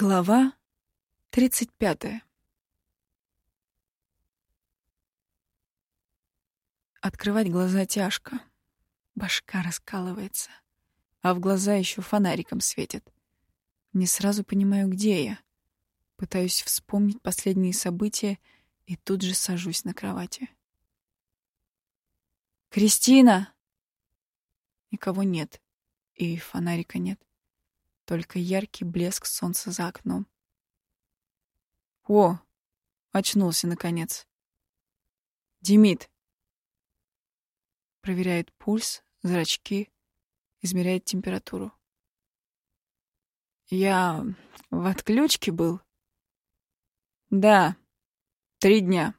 Глава тридцать пятая. Открывать глаза тяжко. Башка раскалывается, а в глаза еще фонариком светит. Не сразу понимаю, где я. Пытаюсь вспомнить последние события и тут же сажусь на кровати. «Кристина!» Никого нет, и фонарика нет только яркий блеск солнца за окном. О, очнулся наконец. Демид. Проверяет пульс, зрачки, измеряет температуру. Я в отключке был? Да, три дня.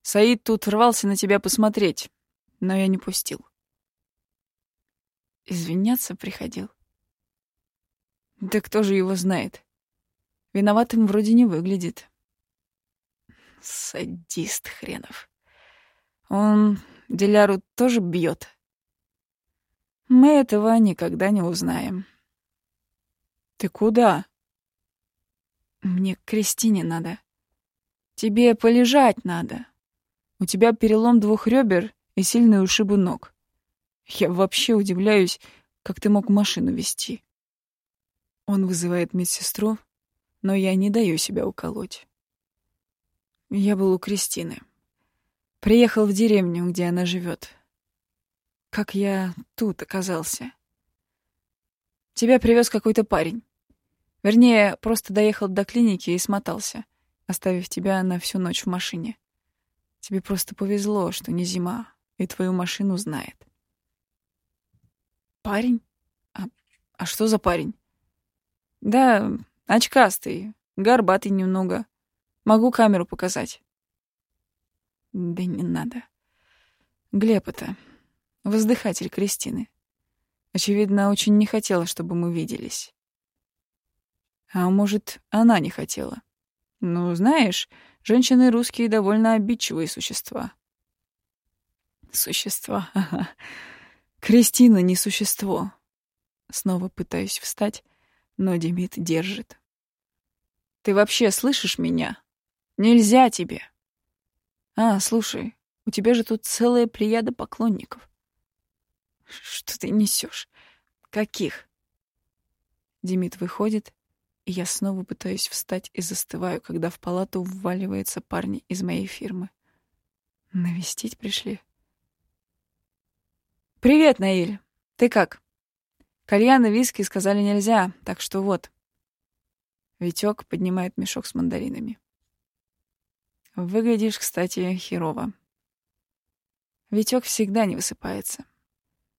Саид тут рвался на тебя посмотреть, но я не пустил. Извиняться приходил. Да кто же его знает? Виноватым вроде не выглядит. Садист хренов. Он Диляру тоже бьет. Мы этого никогда не узнаем. Ты куда? Мне к Кристине надо. Тебе полежать надо. У тебя перелом двух ребер и сильные ушибы ног. Я вообще удивляюсь, как ты мог машину вести. Он вызывает медсестру, но я не даю себя уколоть. Я был у Кристины. Приехал в деревню, где она живет. Как я тут оказался? Тебя привез какой-то парень. Вернее, просто доехал до клиники и смотался, оставив тебя на всю ночь в машине. Тебе просто повезло, что не зима, и твою машину знает. Парень? А, а что за парень? Да, очкастый, горбатый немного. Могу камеру показать. Да не надо. Глеб это, воздыхатель Кристины. Очевидно, очень не хотела, чтобы мы виделись. А может, она не хотела. Ну, знаешь, женщины русские довольно обидчивые существа. Существа. Кристина не существо. Снова пытаюсь встать, но Демид держит. «Ты вообще слышишь меня? Нельзя тебе!» «А, слушай, у тебя же тут целая плеяда поклонников». «Что ты несешь? Каких?» Демид выходит, и я снова пытаюсь встать и застываю, когда в палату вваливаются парни из моей фирмы. Навестить пришли. «Привет, Наиль. Ты как?» Кальян и виски сказали нельзя, так что вот. Витек поднимает мешок с мандаринами. Выглядишь, кстати, херово. Витек всегда не высыпается.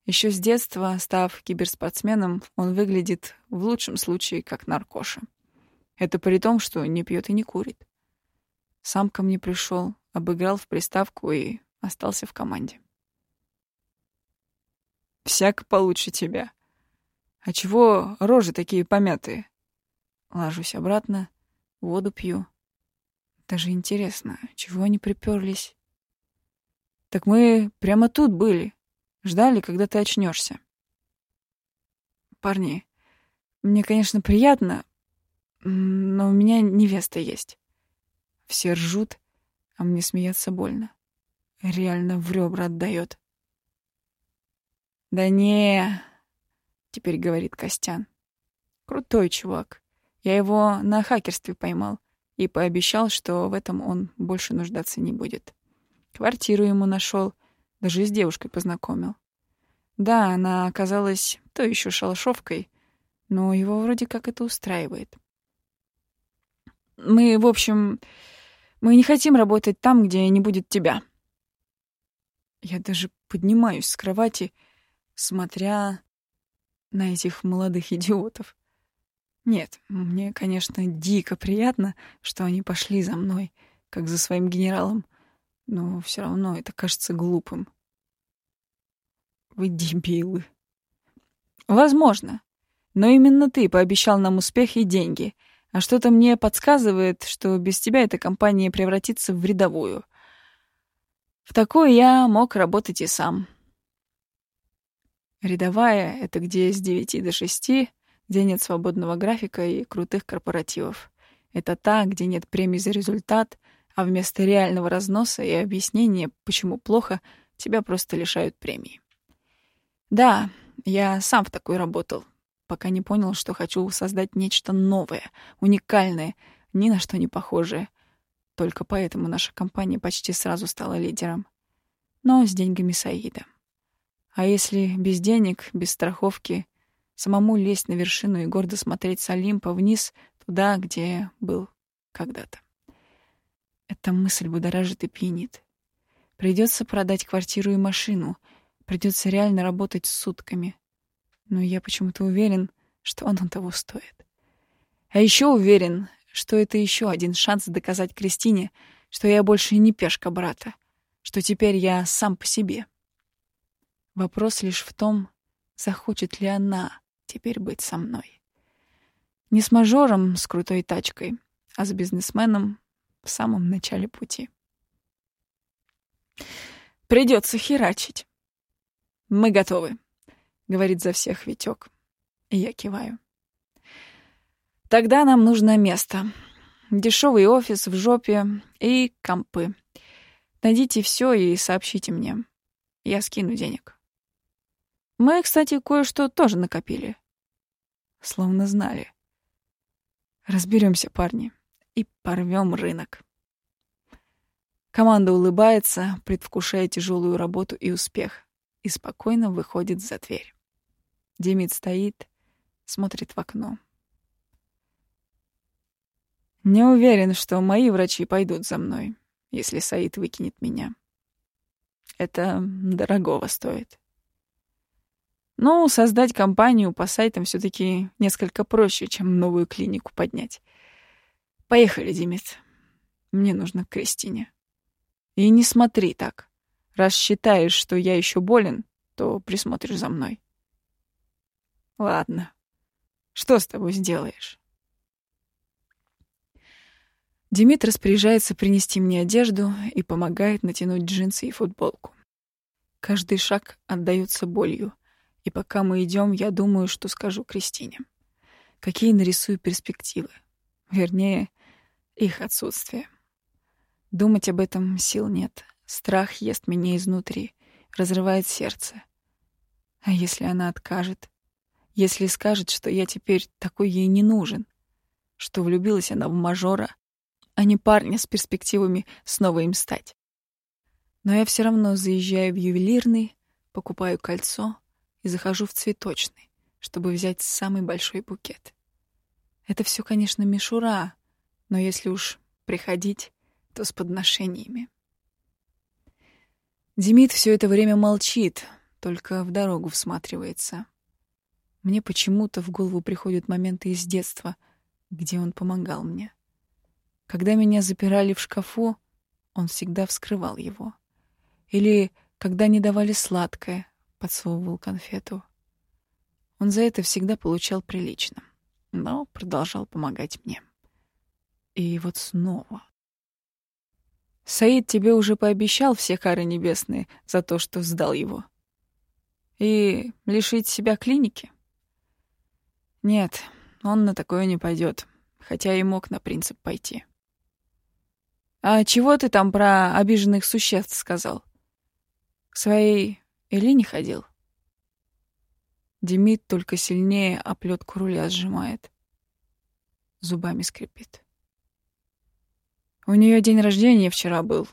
Еще с детства, став киберспортсменом, он выглядит в лучшем случае как наркоша. Это при том, что не пьет и не курит. Сам ко мне пришел, обыграл в приставку и остался в команде. «Всяко получше тебя», а чего рожи такие помятые? Ложусь обратно, воду пью. Даже интересно, чего они приперлись? Так мы прямо тут были. Ждали, когда ты очнешься. Парни, мне, конечно, приятно, но у меня невеста есть. Все ржут, а мне смеяться больно. Реально в ребра отдает. Да не, теперь говорит Костян. Крутой чувак. Я его на хакерстве поймал и пообещал, что в этом он больше нуждаться не будет. Квартиру ему нашел, даже с девушкой познакомил. Да, она оказалась то еще шалшовкой, но его вроде как это устраивает. Мы, в общем, мы не хотим работать там, где не будет тебя. Я даже поднимаюсь с кровати, смотря на этих молодых идиотов. Нет, мне, конечно, дико приятно, что они пошли за мной, как за своим генералом, но все равно это кажется глупым. Вы дебилы. Возможно. Но именно ты пообещал нам успех и деньги, а что-то мне подсказывает, что без тебя эта компания превратится в рядовую. В такой я мог работать и сам. Рядовая — это где с девяти до шести, где нет свободного графика и крутых корпоративов. Это та, где нет премий за результат, а вместо реального разноса и объяснения, почему плохо, тебя просто лишают премии. Да, я сам в такой работал, пока не понял, что хочу создать нечто новое, уникальное, ни на что не похожее. Только поэтому наша компания почти сразу стала лидером. Но с деньгами Саида. А если без денег, без страховки, самому лезть на вершину и гордо смотреть с Олимпа вниз, туда, где был когда-то. Эта мысль будоражит и пьянит. Придется продать квартиру и машину. Придется реально работать сутками. Но я почему-то уверен, что оно того стоит. А еще уверен, что это еще один шанс доказать Кристине, что я больше не пешка брата, что теперь я сам по себе. Вопрос лишь в том, захочет ли она теперь быть со мной. Не с мажором с крутой тачкой, а с бизнесменом в самом начале пути. Придется херачить. Мы готовы, говорит за всех Витек. И я киваю. Тогда нам нужно место. Дешевый офис в жопе и компы. Найдите все и сообщите мне. Я скину денег. Мы, кстати, кое-что тоже накопили. Словно знали. Разберемся, парни и порвем рынок. Команда улыбается, предвкушая тяжелую работу и успех, и спокойно выходит за дверь. Демид стоит, смотрит в окно. Не уверен, что мои врачи пойдут за мной, если Саид выкинет меня. Это дорогого стоит. Ну, создать компанию по сайтам все таки несколько проще, чем новую клинику поднять. Поехали, Димит. Мне нужно к Кристине. И не смотри так. Раз считаешь, что я еще болен, то присмотришь за мной. Ладно. Что с тобой сделаешь? Димит распоряжается принести мне одежду и помогает натянуть джинсы и футболку. Каждый шаг отдаётся болью, и пока мы идем, я думаю, что скажу Кристине. Какие нарисую перспективы. Вернее, их отсутствие. Думать об этом сил нет. Страх ест меня изнутри, разрывает сердце. А если она откажет? Если скажет, что я теперь такой ей не нужен? Что влюбилась она в мажора, а не парня с перспективами снова им стать? Но я все равно заезжаю в ювелирный, покупаю кольцо и захожу в цветочный, чтобы взять самый большой букет. Это все, конечно, мишура, но если уж приходить, то с подношениями. Демид все это время молчит, только в дорогу всматривается. Мне почему-то в голову приходят моменты из детства, где он помогал мне. Когда меня запирали в шкафу, он всегда вскрывал его. Или когда не давали сладкое, подсовывал конфету. Он за это всегда получал прилично, но продолжал помогать мне. И вот снова. Саид тебе уже пообещал все кары небесные за то, что сдал его. И лишить себя клиники? Нет, он на такое не пойдет, хотя и мог на принцип пойти. А чего ты там про обиженных существ сказал? К своей Элине ходил? Демид только сильнее оплетку руля сжимает. Зубами скрипит. У нее день рождения вчера был.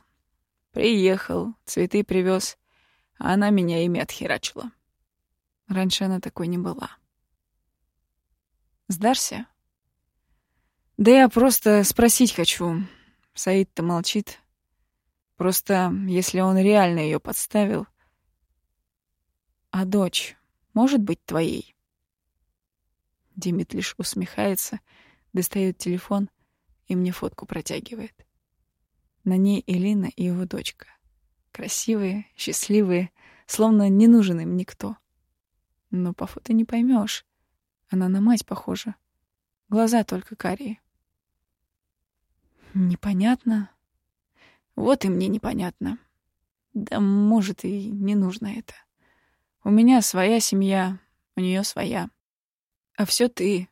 Приехал, цветы привез, а она меня ими отхерачила. Раньше она такой не была. Сдашься? Да я просто спросить хочу. Саид-то молчит. Просто, если он реально ее подставил... А дочь может быть твоей? Димит лишь усмехается, достает телефон и мне фотку протягивает. На ней Элина и его дочка. Красивые, счастливые, словно не нужен им никто. Но по фото не поймешь. Она на мать похожа. Глаза только карие. Непонятно. Вот и мне непонятно. Да, может, и не нужно это. У меня своя семья, у нее своя. А все ты.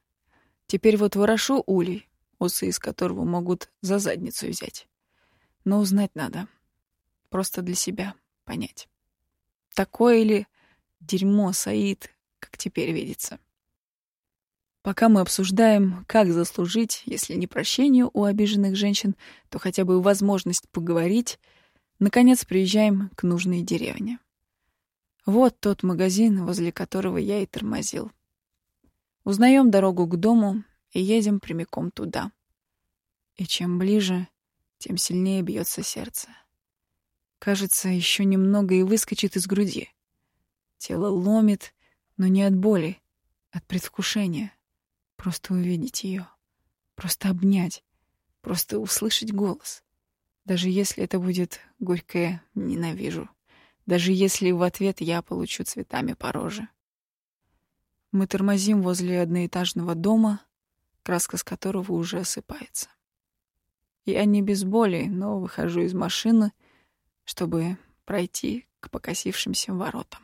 Теперь вот ворошу улей, усы из которого могут за задницу взять. Но узнать надо. Просто для себя понять. Такое ли дерьмо Саид, как теперь видится. Пока мы обсуждаем, как заслужить, если не прощение у обиженных женщин, то хотя бы возможность поговорить, наконец приезжаем к нужной деревне. Вот тот магазин, возле которого я и тормозил. Узнаем дорогу к дому и едем прямиком туда. И чем ближе, тем сильнее бьется сердце. Кажется, еще немного и выскочит из груди. Тело ломит, но не от боли, от предвкушения. Просто увидеть ее, просто обнять, просто услышать голос. Даже если это будет горькое «ненавижу», даже если в ответ я получу цветами по роже. Мы тормозим возле одноэтажного дома, краска с которого уже осыпается. Я не без боли, но выхожу из машины, чтобы пройти к покосившимся воротам.